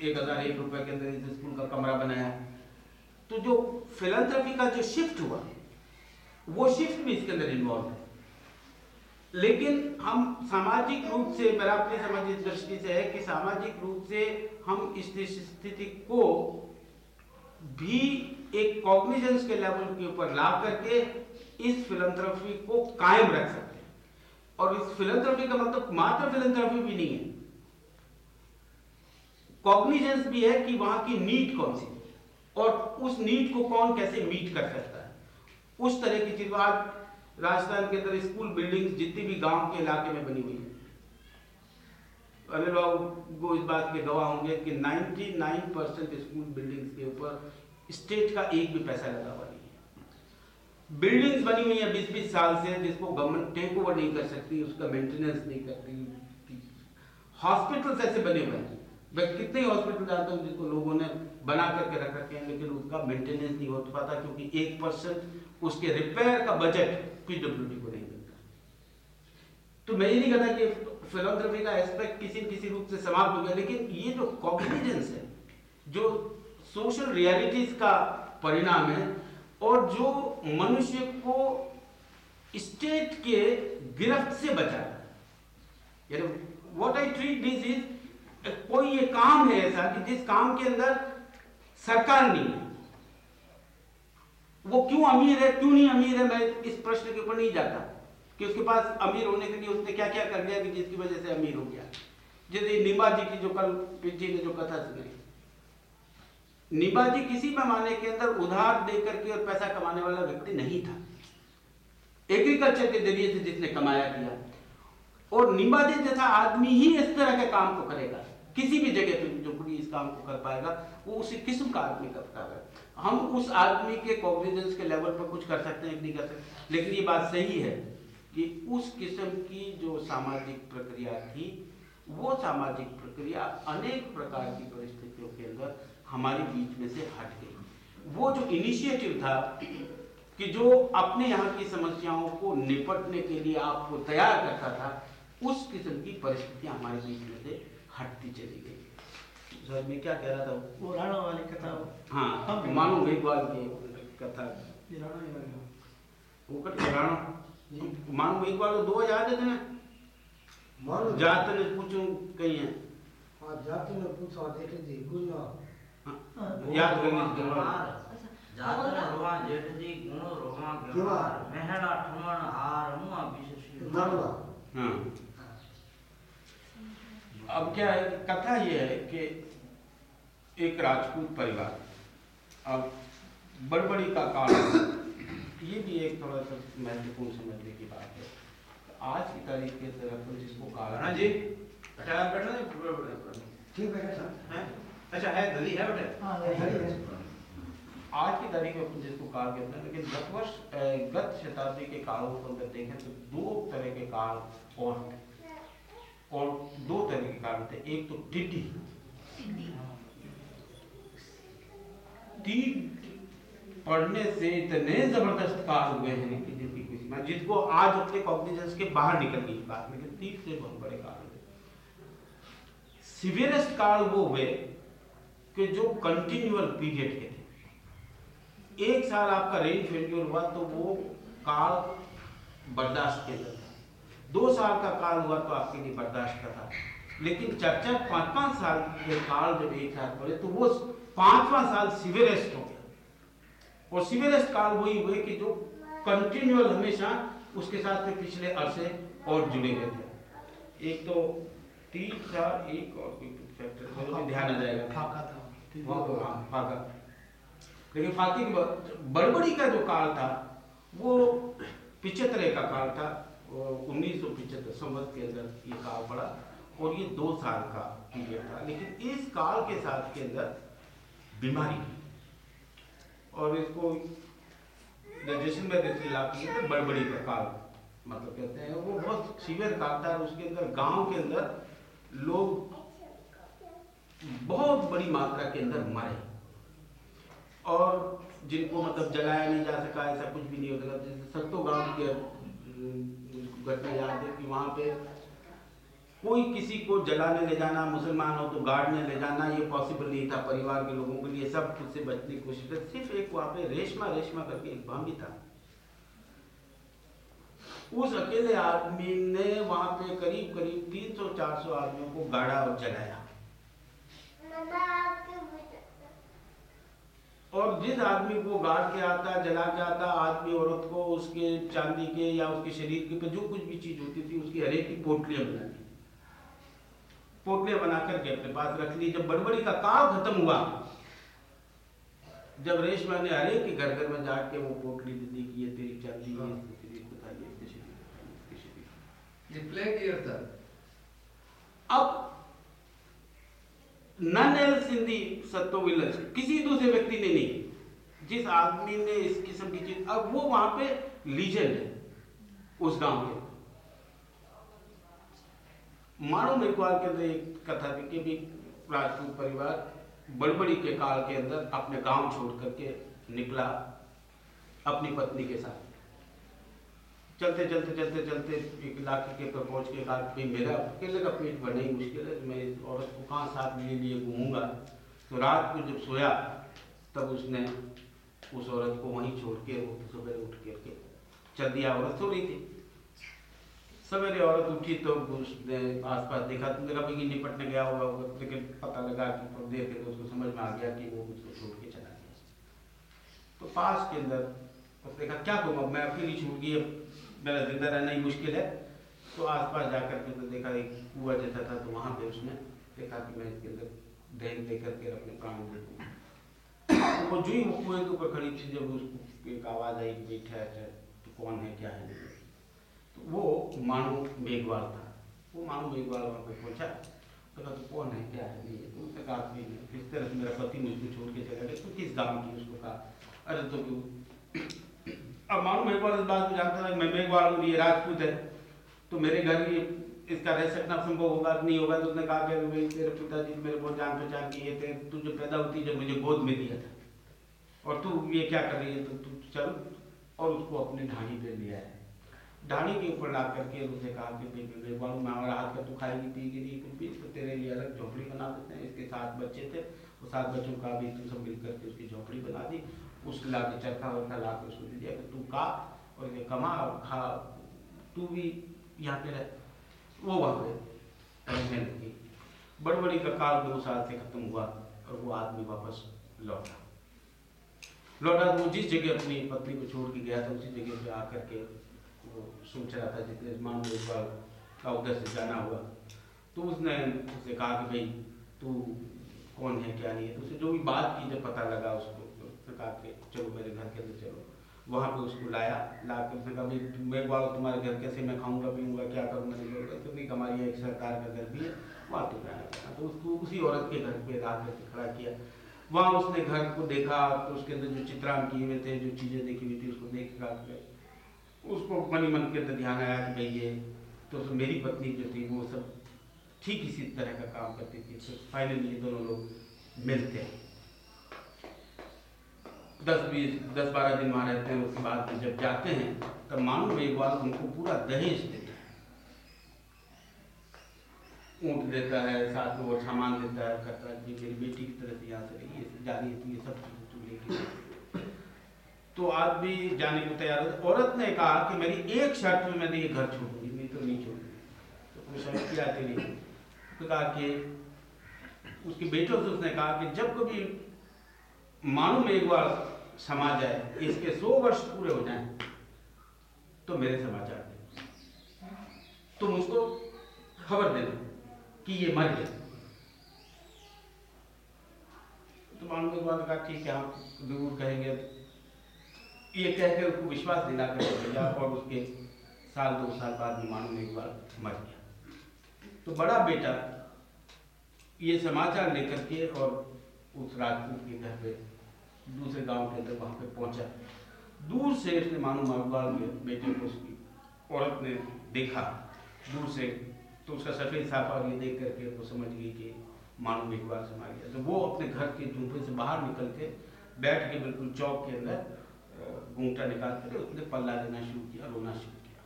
A: एक हज़ार एक रुपए के अंदर स्कूल का कमरा बनाया। तो जो फिलंथ्रपी का जो शिफ्ट हुआ, वो शिफ्ट भी इसके अंदर इन्वॉल्व है। लेकिन हम सामाजिक रूप से, मेरा अपनी सामाजिक दृष्टि से है कि सामाजिक रूप से हम इस स्थिति को भी एक कॉग्निजेंस के लेवल के ऊपर ला करके इस फिलंथ्रफी को कायम रख सकते हैं। और इस फिलंथ्रफी का मतलब मात्र फिलंथ्रफी भी नहीं है। कॉग्निजेंस भी है कि वहाँ की नीड कौन सी और उस नीड को कौन कैसे मीट कर सकता है। उस तरह की चीज़ आज राजस्थान के अंदर स्कूल बिल्डिंग्स जितनी भी गाँव के इलाके में बनी हुई है। बाबू वो इस बात के गवाह होंगे कि 99 परसेंट स्कूल बिल्डिंग्स के ऊपर स्टेट का एक भी पैसा लगा हुआ नहीं है। बिल्डिंग्स बनी हुई है बीस बीस साल से, जिसको गवर्नमेंट टेक ओवर नहीं कर सकती, उसका मेंटेनेंस नहीं करती हॉस्पिटल्स ऐसे बने हुए हैं। मैं कितने हॉस्पिटल जाता हूँ जिसको लोगों ने बना करके रख रखे हैं, लेकिन उसका मेंटेनेंस नहीं हो पाता, क्योंकि एक परसेंट उसके रिपेयर का बजट पीडब्ल्यूडी को नहीं मिलता। तो मैं ये नहीं कहता कि फिलोथ्रफी का एस्पेक्ट किसी किसी रूप से समाप्त हो गया, लेकिन ये जो कॉग्निजेंस है, जो सोशल रियलिटीज का परिणाम है, और जो मनुष्य को स्टेट के गिरफ्त से बचा है। What I treat this is कोई ये काम है ऐसा कि जिस काम के अंदर सरकार नहीं है। वो क्यों अमीर है, क्यों नहीं अमीर है, मैं इस प्रश्न के ऊपर नहीं जाता। कि उसके पास अमीर होने के लिए उसने क्या क्या कर दिया कि जिसकी वजह से अमीर हो गया। जैसे निबा जी की जो कल पिछी ने जो कथा सुनाई। निबा जी किसी पैमाने के अंदर उधार दे करके और पैसा कमाने वाला व्यक्ति नहीं था। एग्रीकल्चर के ज़रिए से जिसने कमाया किया। और निबा जी जैसा आदमी ही इस तरह के काम को करेगा। किसी भी जगह पे जो कोई इस काम को कर पाएगा, वो उसी किस्म का आदमी करता है। हम उस आदमी के कॉग्निजेंस के लेवल पर कुछ कर सकते हैं कि नहीं कर सकते। लेकिन ये बात सही है कि उस किस्म की जो सामाजिक प्रक्रिया थी, वो सामाजिक प्रक्रिया अनेक प्रकार की परिस्थितियों के अंदर हमारे बीच में से हट गई। वो जो इनिशिएटिव था कि जो अपने यहाँ की समस्याओं को निपटने के लिए आपको तैयार करता था, उस किस्म की परिस्थितियाँ हमारे बीच में से हटती चली गई। सॉरी में क्या कह रहा था?
B: वो राणा वाली कथा।
A: हाँ मानो मेघवाल की कथा। वो कट राणा। मानो तो मेघवाल दो याद है तुम्हें? ने पूछू कहीं है?
F: हाँ ने पूछा गुना
A: हाँ, याद हाँ। अब क्या है कथा ये है कि एक राजपूत परिवार। अब बड़बड़ी का काल ये भी एक थोड़ा सा महत्वपूर्ण समझने की बात है। आज की तारीख के तरफ़ जिसको काल
C: राणा जी। बेटा आप बैठो
F: ठीक है सर।
C: हैं? अच्छा है दली है बेटा?
F: हाँ
A: आज की तारीख में जिसको काल कहते हैं लेकिन गत वर्ष गत शताब्दी के कालों को अगर देखें तो दो तरह के काल और और दो तरह के काल थे। एक तो टिड्डी। टीट पढ़ने से इतने ज़बरदस्त काल हुए हैं कि जिनकी किसी में जिसको आज अपने कॉग्निजेंस के बाहर निकल गई बात लेकिन तीस से बहुत बड़े काल हुए। सिवियरेस्ट काल वो हुए कि जो कंटिन्यूअल पीरियड के थे। एक साल आपका रेन फेल्यूर हुआ तो वो काल बर्दाश्त के था। दो साल का काल हुआ तो आपके लिए बर्दाश्त का था। लेकिन चार चार पाँच पाँच साल के काल जब एक साथ पड़े तो वो पांचवा साल सिवियरेस्ट हो गया। और सिवियरेस्ट काल वही हुए कि जो कंटिन्यूअल हमेशा उसके साथ में पिछले अरसे और जुड़े हुए थे एक तो तीन था एक और फैक्टर भी ध्यान आ जाएगा।
F: फाका था।
A: को हाँ, फाका। लेकिन फाके की बड़बड़ी का जो काल था वो पिछहत्तर का काल था उन्नीस सौ पिछहत्तर संवत के अंदर ये काल पड़ा और ये दो साल का पीरियड था। लेकिन इस काल के साथ के अंदर बीमारी। और इसको जैसन में जैसे इलाके में तो बड़बड़ी का काल मतलब कहते हैं, वो बहुत सीवियर था और उसके अंदर, गाँव के अंदर लोग बहुत बड़ी मात्रा के अंदर मरे। और जिनको मतलब जलाया नहीं जा सका, ऐसा कुछ भी नहीं हो सका जैसे गाँव की घटना याद है कि वहाँ पे कोई किसी को जलाने ले जाना मुसलमान हो तो गाड़ने ले जाना ये पॉसिबल नहीं था परिवार के लोगों के लिए सब कुछ से बचने की कोशिश कर सिर्फ़ एक वहाँ पे रेशमा रेशमा करके एक बामी था। उस अकेले आदमी ने वहाँ पे करीब करीब 300-400 आदमियों को गाड़ा और जलाया। और जिस आदमी को गाड़ के आता जला के आता आदमी औरत को उसके चांदी के या उसके शरीर के पे जो कुछ भी चीज़ होती थी उसकी हरेक की पोटलियाँ बना दी। पोटलियाँ बना करके अपने पास रख ली। जब बड़बड़ी का काल खत्म हुआ जब रेशमा ने हरेक के घर घर में जाके वो पोटली दे दी कि ये तेरी चांदी है ये तेरी बता ये इसके शरीर।
D: ये प्लेग ईयर था।
A: अब none else in the Satto village किसी दूसरे व्यक्ति ने नहीं। जिस आदमी ने इस किस्म की चीज़ अब वो वहाँ पे लीजेंड है उस गाँव के मानो मेघवाल के अंदर एक कथा थी कि भी राजपूत परिवार बड़बड़ी के काल के अंदर अपने गाँव छोड़ करके निकला अपनी पत्नी के साथ। चलते चलते चलते चलते एक इलाके के पर पहुँच के कहा भाई मेरा अकेले का पेट भरना ही मुश्किल है, मैं इस औरत को कहाँ साथ लिए लिए घूमूँगा? तो रात को जब सोया, तब उसने उस औरत को वहीं छोड़ के वो सुबह उठ करके चल दिया। औरत सो रही थी। सवेरे औरत उठी तो उसने आसपास देखा तो देखा भाई निपटने गया होगा लेकिन पता लगा कि थोड़ी देर के तो उसको समझ में आ गया कि वो उसको छोड़ के चला गया। तो पास के अंदर उसने देखा, क्या अब? मैं अकेली छूट गई मेरा ज़िंदा रहना ही मुश्किल है। तो आसपास जाकर के तो देखा, एक कुआ जैसा था तो वहाँ पे उसने देखा कि मैं इसके अंदर दहन दे करके अपने प्राण दे तो वो जो ही वो कुएँ के ऊपर खड़ी थी, जब उसको एक आवाज़ आई, कि ठहर ठहर तो कौन है, क्या है? तो वो मानो मेघवाल था। वो मानो मेघवाल वहाँ पे पहुँचा। तो कहा तो कौन है? क्या है? नहीं है। तो उसने कहा कि किस तरह से मेरा पति मुझको छोड़ के चला गया। तो किस गाँव की उसको कहा? अरे तो क्यों? अब मानो मेघवाल इस बात को जानता था मैं मेघवाल हूँ, ये राजपूत है। तो मेरे घर ये, इसका रह सकना संभव होगा? नहीं होगा तो उसने कहा कि भाई तेरे पिताजी मेरे बहुत जान पहचान की ये थे तू जो पैदा होती जब मुझे गोद में दिया था। और तू ये क्या कर रही है? तो तू चल और उसको अपनी ढाणी पे लिया है ढाणी के ऊपर ला करके उसने कहा कि भाई मेघवाल मैं हमारा हाथ का तू खाएगी, पिएगी नहीं कुछ भी तो तेरे लिए अलग झोपड़ी बना देते हैं। इसके सात बच्चे थे, वो सात बच्चों का भी तू सब मिल करके उसकी झोपड़ी बना दी। उसके ला के चरखा वरखा ला के उसको दे दिया कि तू का और ये कमा और खा। तू भी यहाँ पे रह। वो वहाँ पे रहने लगी। बड़बड़ी का काल दो साल से खत्म हुआ और वो आदमी वापस लौटा। लौटा तो वो जिस जगह अपनी पत्नी को छोड़ के गया था, उसी जगह पे आकर के सोच रहा था जितने मान एक बार से जाना हुआ। तो उसने उससे कहा कि भाई, तू कौन है, क्या नहीं है? तो उसे जो भी बात की, जब पता लगा उसको तो उसने कहा कि, चलो मेरे घर के अंदर चलो। वहाँ पे उसको लाया, ला के उसने कहा, भाई, मैं वाला तुम्हारे घर कैसे मैं खाऊँगा, पीऊँगा, क्या करूँगा, नहीं करूँगा? तो नहीं, हमारी एक सरकार का घर भी है, वहाँ तो जाना तो उसको उसी औरत के घर पे ला करके खड़ा किया। वहाँ उसने घर को देखा तो उसके अंदर जो चित्रांक किए हुए थे, जो चीज़ें देखी हुई थी, उसको देखा उसको मन मन के अंदर ध्यान आया कि भाई ये तो उसमें मेरी पत्नी जो थी वो सब ठीक इसी तरह का काम करती थी तो फाइनली ये दोनों लोग मिलते हैं। दस बीस, दस बारह दिन वहाँ रहते हैं, उसके बाद में जब जाते हैं, तब मानो एक बार उनको पूरा दहेज देता है। ऊँट देता है, साथ में वो सामान देता है, कहता है कि मेरी बेटी की तरह से यहाँ से रही है जा रही है तो ये सब चीज़ें तू लेके तो आदमी जाने को तैयार हो। औरत ने कहा कि मेरी एक शर्त में मैंने ये घर छोड़ूँगी नहीं तो नहीं छोड़ूँगी तो तेरी तो कहा कि, उसके बेटों से उसने कहा कि जब कभी मानो में एक बार समा जाए, इसके सौ वर्ष पूरे हो जाए तो मेरे समाचार दे। तुम उसको खबर देना कि ये मर गया। तो मानो एक बार कहा ठीक है हम ज़रूर कहेंगे? ये कहकर उसको विश्वास दिला कर भेजा और उसके साल दो साल बाद में मानो एक बार मर गया। तो बड़ा बेटा ये समाचार लेकर के और उस राजपूत के घर पे, दूसरे गाँव के अंदर वहाँ पे पहुँचा। दूर से उसने मानो मकबाल के बेटे को उसकी औरत ने देखा। दूर से तो उसका सफ़ेद साफा ये देख करके वो समझ गई कि मानो इकबाल समा गया। तो वो अपने घर के झूपे से बाहर निकल के बैठ के बिल्कुल चौक के अंदर घूंघटा निकाल कर उसने पल्ला देना शुरू किया, रोना शुरू किया।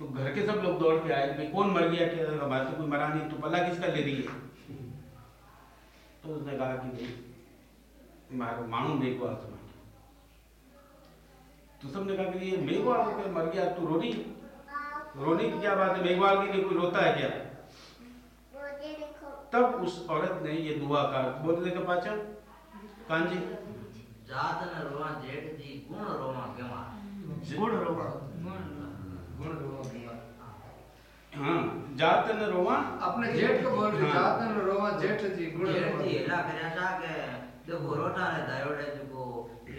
A: तो घर के सब लोग दौड़ के आए भाई कौन मर गया हमारे तो कोई मरा नहीं तो पल्ला किसका ले है? तो उसने कहा कि भाई मानो मेघवाल समा तो सबने कहा कि ये मेघवाल होकर मर गया, तू रोनी। रोने की क्या बात है? मेघवाल के लिए कोई रोता है क्या? तब उस औरत ने ये दुआ का बोल दे का पाचा कांजी
G: जात न रोवा जेठ जी गुण रोवा केवा
A: गुण रोवा
D: गुण रोवा केवा
A: हाँ जात न रोवा
D: अपने जेठ को बोल रहे
A: हाँ।
D: जात न रोवा जेठ जी गुण
G: जेठ
D: रोवा
G: जी एला करया सा के देखो रोटा रे दायोड़े जो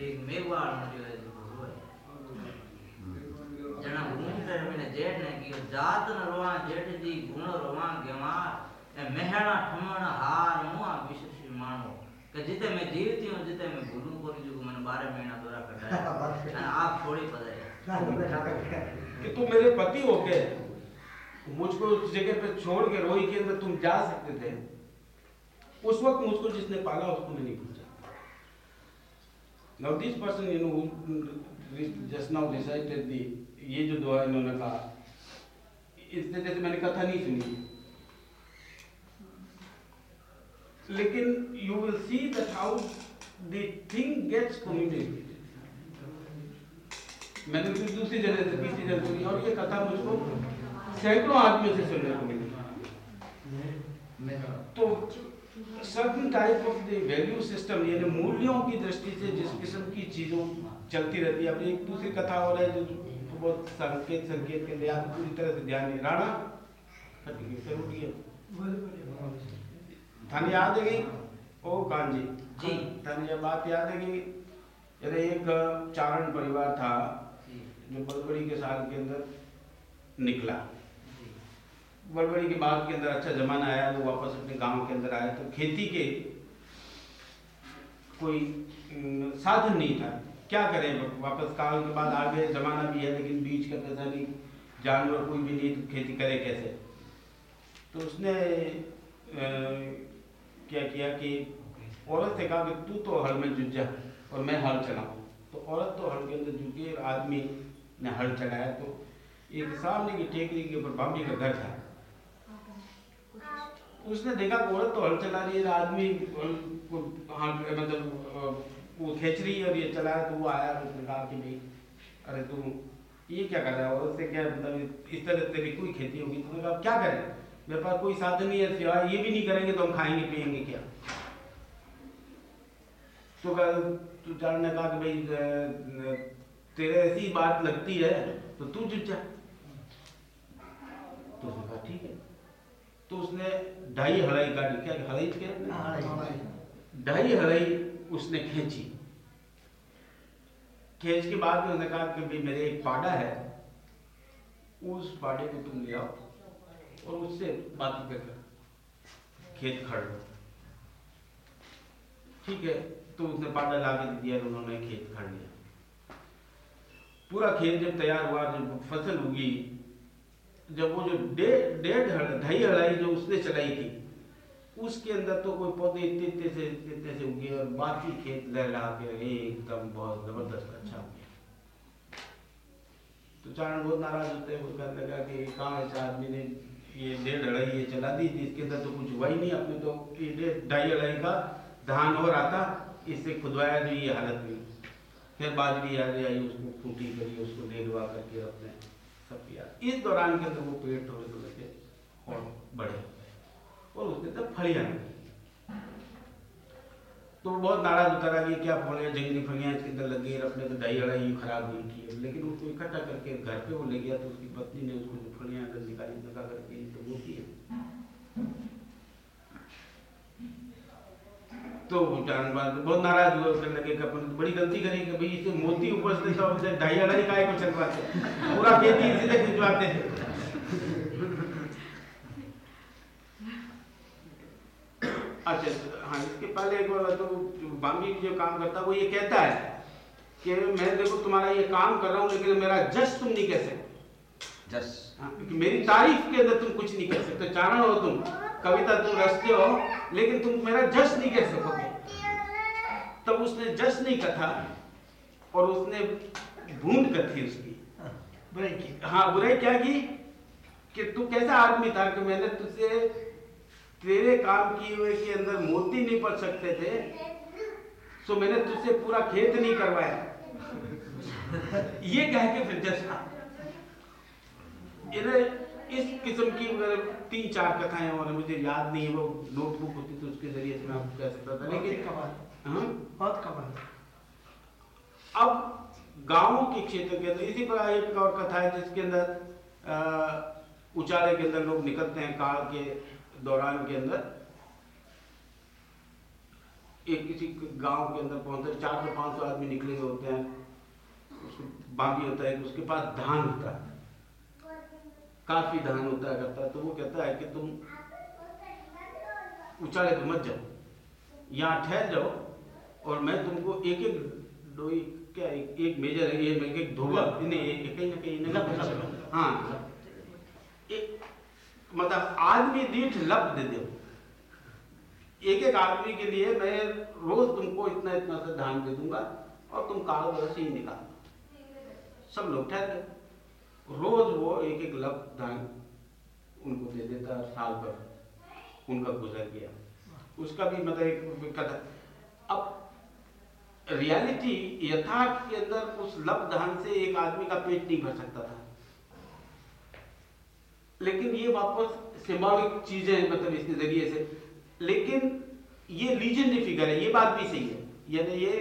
G: एक मेघवाड़ मुझे जो रोए। जना घूमते मैंने जेठ ने कियो जात न रोवा जेठ जी गुण रोवा ए मेहणा ठमण हार मुआ विशेष कि जिते मैं जीवती हूँ जिते मैं भूलूं कोनी जो मैंने बारह महीना दौरा અને आप छोड़ी पधारे
A: कि तुम मेरे पति हो के मुझको उस जगह पे छोड़ के रोई के अंदर तुम जा सकते थे उस वक्त मुझको जिसने पाला उसको मैं नहीं पूछा now this person you know just now recited the ये जो दुआ इन्होंने कहा इसने जैसे मैंने कथा नहीं सुनी लेकिन you will see that how the thing gets communicated मैंने फिर दूसरी जगह से तीसरी जगह सुनी और ये कथा मुझको सैकड़ों आदमियों से सुनने को मिली। तो certain type of the value system यानी मूल्यों की दृष्टि से जिस किस्म की चीज़ों चलती रहती है। अब एक दूसरी कथा हो रहा है जो बहुत संकेत संकेत के लिए आपको पूरी तरह से ध्यान नहीं राणा थाने याद है ओ कान जी।
G: जी।
A: थाने ये बात याद है गई अरे एक चारण परिवार था जो। बड़बड़ी के साल के अंदर निकला। बड़बड़ी के बाद के अंदर अच्छा जमाना आया वो वापस अपने गाँव के अंदर आए तो खेती के कोई साधन नहीं था। क्या करें? वापस काल के बाद आ गए जमाना भी है लेकिन बीज का पैसा नहीं जानवर कोई भी नहीं तो खेती करे कैसे? तो उसने क्या, किया कि औरत से कहा कि तू तो हल में जुट जा और मैं हल चलाऊं। तो औरत तो हल के अंदर जुटी और आदमी ने हल चलाया। तो एक सामने की टेकरी के ऊपर बाबी का घर था। उसने देखा औरत तो हल चला रही है आदमी मतलब वो खींच रही है और ये चला रहा तो वो आया उसने कहा कि भाई, अरे तू ये क्या कर रहा है? औरत से क्या मतलब इस तरह तेरी कोई खेती होगी? तुमने कहा क्या करें? मेरे पास कोई साधन नहीं है सिवाय ये भी नहीं करेंगे तो हम खाएँगे पिएँगे क्या? तो तो चारण ने कहा कि भाई तेरे ऐसी बात लगती है तो तू जुट जा। तो उसने कहा ठीक है। तो उसने ढाई हड़ाई काटी क्या हड़ाई क्या ढाई। हड़ाई उसने खींची। खींच के बाद में उसने कहा कि भाई मेरे एक पाड़ा है उस पाड़े को तुम ले आओ। और उससे बात कर खेत खड़ ठीक है तो उसने पाड़ा ला के दिया उन्होंने खेत खड़ लिया। पूरा खेत जब तैयार हुआ, जब फ़सल उगी, जब वो जो डेढ़ हड़- ढाई हड़ाई जो उसने चलाई थी, उसके अंदर तो कोई पौधे इतने इतने से इतने से उगे और बाकी खेत लहला के एकदम बहुत ज़बरदस्त अच्छा हो गया। तो चारण बहुत नाराज़ होते हैं, वो कहने लगा कि कहाँ ऐसा आदमी ने ये डेढ़ अढ़ाई ये चला दी थी इसके अंदर तो कुछ हुआ ही नहीं अपने तो। ढाई अढ़ाई का धान हो रहा था इससे खुदवाया जो ये हालत हुई। फिर बाजरी आ आई, उसको खूटी करी, उसको ढेलवा करके अपने सब किया। इस दौरान के अंदर वो पेड़ थोड़े थोड़े से और बढ़े और उसने तब फलियाँ तो बहुत नाराज़ होता रहा कि क्या फलियाँ, जंगली फलियाँ इसके अंदर लगी और अपने तो ढाई अढ़ाई यूँ खराब हुई थी। लेकिन उसको इकट्ठा करके घर पे वो ले गया तो उसकी पत्नी ने उसको फलियाँ अंदर निकाली लगा करके तो मोती है तो वो जानवर बहुत नाराज़ हुए उसने लगे कि अपन बड़ी गलती करी कि भाई इसे मोती ऊपर से सबसे ढाई अढ़ाई काय को चलवाते पूरा खेती इसी से खिंचवाते हैं। अच्छा हाँ इसके पहले एक बार तो बामी जो काम करता वो ये कहता है कि मैं देखो तुम्हारा ये काम कर रहा हूँ, लेकिन मेरा जस तुम नहीं कह सकते।
C: जस
A: क्योंकि मेरी तारीफ़ के अंदर तुम कुछ नहीं कह सकते चारण हो तुम कविता तुम रचते हो लेकिन तुम मेरा जस नहीं कह सकोगे। तब उसने जस नहीं कथा और उसने भूंड कथी उसकी।
B: बुराई की।
A: हाँ बुराई क्या की? कि तू कैसा आदमी था कि मैंने तुझसे तेरे काम किए हुए के अंदर मोती नहीं पड़ सकते थे सो मैंने तुझसे पूरा खेत नहीं करवाया। ये कह के फिर जैसा इन्हें इस किस्म की तीन चार कथाएँ और मुझे याद नहीं है वो नोटबुक होती तो उसके ज़रिए से मैं आपको कह सकता था लेकिन हाँ?
B: बहुत कमाल।
A: अब गाँवों के क्षेत्र के अंदर इसी प्रकार एक और कथा है जिसके अंदर उचाले के अंदर लोग निकलते हैं काल के दौरान के अंदर। एक किसी गाँव के अंदर पहुँचते चार सौ पाँच सौ आदमी निकले हुए होते हैं उसको बागी होता है उसके पास धान होता है। काफ़ी धान होता करता है तो वो कहता है कि तुम उचाले पे मत जाओ। यहाँ ठहर जाओ और मैं तुमको एक एक डोई क्या एक, एक मेजर है ये एक एक धोबा नहीं एक कहीं ना कहीं ना हाँ एक मतलब आदमी दीठ लब दे दो। एक एक आदमी के लिए मैं रोज तुमको इतना इतना सा धान दे दूँगा और तुम काल वर्ष ही निकाल सब लोग ठहर गए। रोज वो एक एक लब धान उनको दे देता साल भर उनका गुजर गया। उसका भी मतलब एक कथा। अब रियलिटी यथार्थ के अंदर उस लब धान से एक आदमी का पेट नहीं भर सकता था। लेकिन ये वापस सिंबॉलिक चीज़ें मतलब इसके ज़रिए से। लेकिन ये लीजेंडरी फिगर है, ये बात भी सही है। यानी ये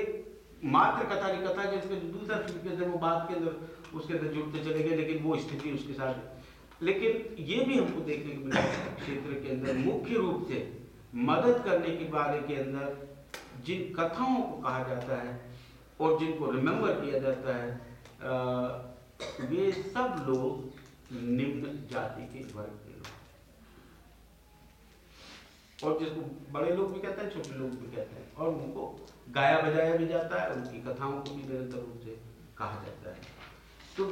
A: मात्र कथा की कथा के इसके दूसरा के अंदर वो बात के अंदर उसके अंदर जुड़ते चले गए लेकिन वो स्थिति उसके साथ है। लेकिन ये भी हमको देखने को मिला क्षेत्र के अंदर मुख्य रूप से मदद करने के बारे के अंदर जिन कथाओं को कहा जाता है और जिनको रिमेम्बर किया जाता है अ, वे सब लोग निम्न जाति के वर्ग के लोग और जिसको बड़े लोग भी कहते हैं छोटे लोग भी कहते हैं और उनको गाया बजाया भी जाता है उनकी कथाओं को भी निरंतर रूप से कहा जाता है तो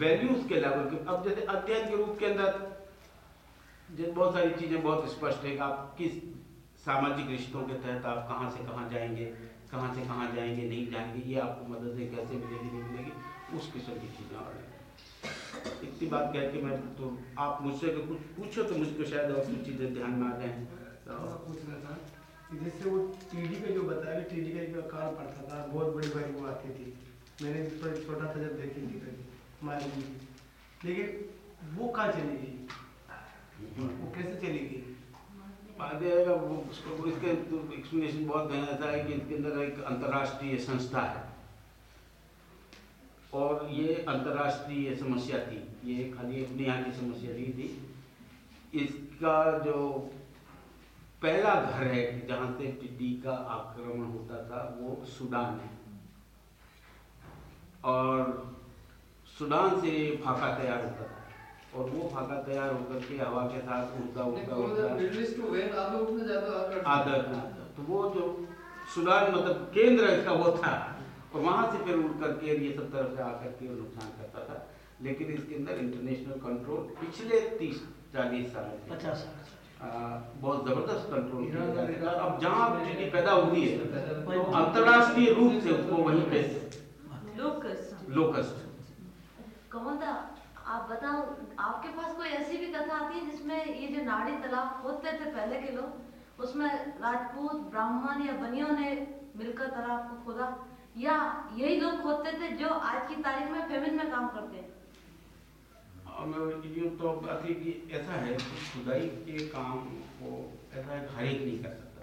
A: वैल्यूज़ के लेवल के अब जैसे अध्ययन के रूप के अंदर बहुत सारी चीज़ें बहुत स्पष्ट है कि आप किस सामाजिक रिश्तों के तहत आप कहाँ से कहाँ जाएँगे, कहाँ से कहाँ जाएँगे, नहीं जाएँगे, ये आपको मदद है कैसे मिलेगी, नहीं मिलेगी, उस किस्म की चीज़ें और। इतनी बात कह के मैं तो आप मुझसे कुछ पूछो तो मुझको शायद और कुछ चीज़ें ध्यान में आ जाएँ तो
B: जैसे वो टीडी का जो बताया कि टीडी का जो काल पड़ता था, बहुत बड़ी बड़ी वो आती थी। मैंने छोटा था जब देखी थी कभी हमारे भी लेकिन वो कहाँ चली गई? वो कैसे चली गई?
A: है कि वो उसको इसके एक्सप्लेनेशन बहुत रहता है कि इसके अंदर एक अंतर्राष्ट्रीय संस्था है। और ये अंतर्राष्ट्रीय समस्या थी। ये खाली अपने यहाँ की समस्या नहीं थी। इसका जो पहला घर है जहाँ से टिड्डी का आक्रमण होता था वो सूडान है। और सूडान से फाका तैयार होता था। और वो फाका तैयार होकर के हवा के साथ उड़ता उड़ता उड़ता। आदर तो वो जो सूडान मतलब केंद्र इसका वो था। और वहाँ से फिर उड़ करके ये सब तरफ़ से आकर के नुकसान करता था। लेकिन इसके अंदर इंटरनेशनल कंट्रोल पिछले तीस चालीस साल
B: पचास
A: आ, बहुत ज़बरदस्त कंट्रोल है। अब जहाँ टिड्डी पैदा हुई है तो अंतर्राष्ट्रीय रूप से उसको वहीं पे
H: लोकस
A: लोकस्ट
H: कमलदा आप बताओ आपके पास कोई ऐसी भी कथा आती है जिसमें ये जो नाड़ी तालाब खोदते थे पहले के लोग उसमें राजपूत ब्राह्मण या बनियों ने मिलकर तालाब को खोदा? या यही लोग खोदते थे जो आज की तारीख में फेमिन में काम करते हैं?
A: ये तो बात है कि ऐसा है कि खुदाई के काम को ऐसा है हर एक नहीं कर सकता।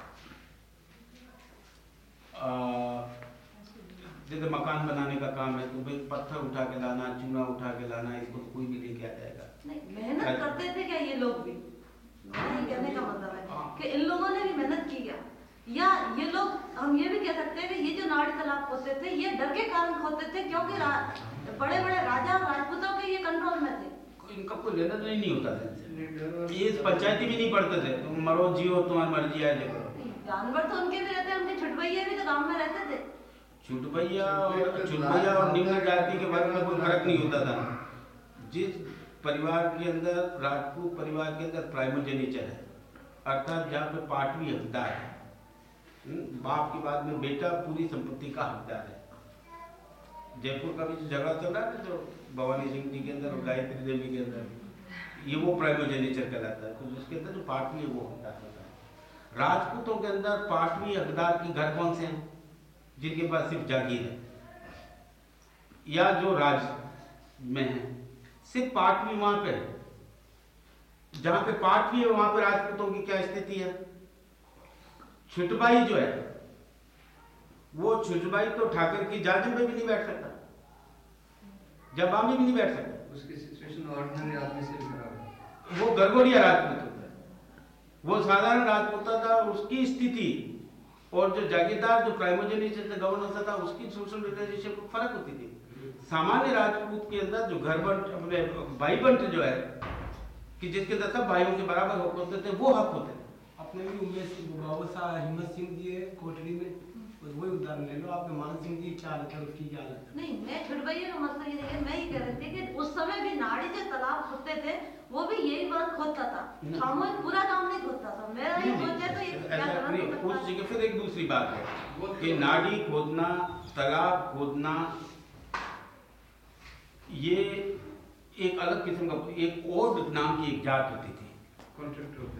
A: जैसे मकान बनाने का काम है तो भाई पत्थर उठा के लाना चूना उठा के लाना इसको तो कोई भी लेके आ जाएगा।
H: मेहनत करते थे क्या ये लोग भी? कहने का मतलब है
A: हाँ।
H: कि इन लोगों ने भी मेहनत की क्या? या ये लोग हम ये भी कह सकते हैं कि ये जो नाड़ी तालाब खोदते थे ये डर के कारण खोदते थे क्योंकि बड़े बड़े राजा राजपूतों के ये कंट्रोल में थे।
A: इनका कोई लेना देना ही नहीं होता था ये पंचायती भी नहीं पढ़ते थे। तुम मरो जियो तुम्हारी मर्ज़ी है देखो
H: जानवर तो उनके भी रहते उनके छुटभैया भी तो गाँव में रहते थे।
A: छुटभैया और छुटभैया और निम्न जाति के वर्ग में कोई फ़र्क नहीं होता था। जिस परिवार के अंदर राजपूत परिवार के अंदर प्राइमोजेनेचर है अर्थात जहाँ पे पाटवी हकदार है हम्म, बाप के बाद में बेटा पूरी संपत्ति का हकदार है। जयपुर का भी जो झगड़ा चल रहा है ना जो भवानी सिंह जी के अंदर और गायत्री देवी के अंदर, ये वो प्राइमोजेनेचर कहलाता है। तो जिसके अंदर जो पाटवी है, वो हकदार होता है। राजपूतों के अंदर पाटवी हकदार की घर कौन से हैं? जिनके पास सिर्फ़ जागीर है। या जो राज में है, सिर्फ़ पाठवी वहाँ पर है। जहाँ पे पाठवी है, वहाँ पे राजपूतों की क्या स्थिति है? छुटबाई जो है वो छुजबाई तो ठाकर की जाजम में भी नहीं बैठ सकता। जबा में भी नहीं बैठ सकता।
D: उसकी सिचुएशन ऑर्डिनरी आदमी से भी खराब है।
A: वो गड़गड़िया राजपूत होता है वो साधारण राजपूत था उसकी स्थिति और जो जागीरदार जो प्राइमोजेनिस्ट गवर्नर था उसकी सोशल रिलेशनशिप को फ़र्क होती थी। सामान्य राजपूत के अंदर जो घर बंट अपने भाई बंट जो है कि जिसके अंदर सब भाइयों के बराबर हक होते थे वो हक होते थे।
B: अपने भी उमेश बाबू साहब हिम्मत सिंह जी है कोटरी में। और वही उदाहरण ले लो आपके मान सिंह जी क्या हालत है उसकी क्या हालत
H: नहीं मैं छुड़वैया का मतलब ये नहीं है मैं ये कह रही थी कि उस समय भी नाड़ी जो तालाब खोदते थे वो भी यही वर्ग खोदता था। सामूहिक पूरा काम नहीं खोदता था। मेरा ये सोच है तो ये
A: उस जगह फिर एक दूसरी बात है कि नाड़ी खोदना तालाब खोदना ये एक अलग किस्म का एक ओड नाम की एक जात होती थी।
D: कॉन्ट्रैक्ट होते थे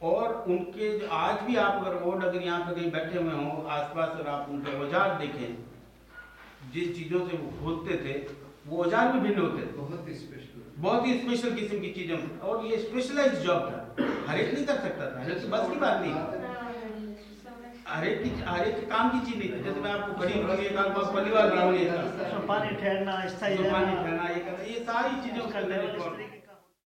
A: और उनके जो आज भी आप अगर ओड अगर यहाँ पे कहीं बैठे हुए हों आसपास अगर आप उनके औज़ार देखें जिस चीज़ों से वो खोदते थे वो औज़ार भी भिन्न होते थे।
D: बहुत ही स्पेशल
A: बहुत ही स्पेशल किस्म की चीज़ें और ये स्पेशलाइज जॉब था। हर एक नहीं कर सकता था। जैसे बस की बात नहीं। हर एक की हर एक काम की चीज़ नहीं थी। जैसे मैं आपको गरीब परिवार बनाऊँगी
I: पानी ठहरना
A: पानी ठहरना ये करना ये सारी चीज़ें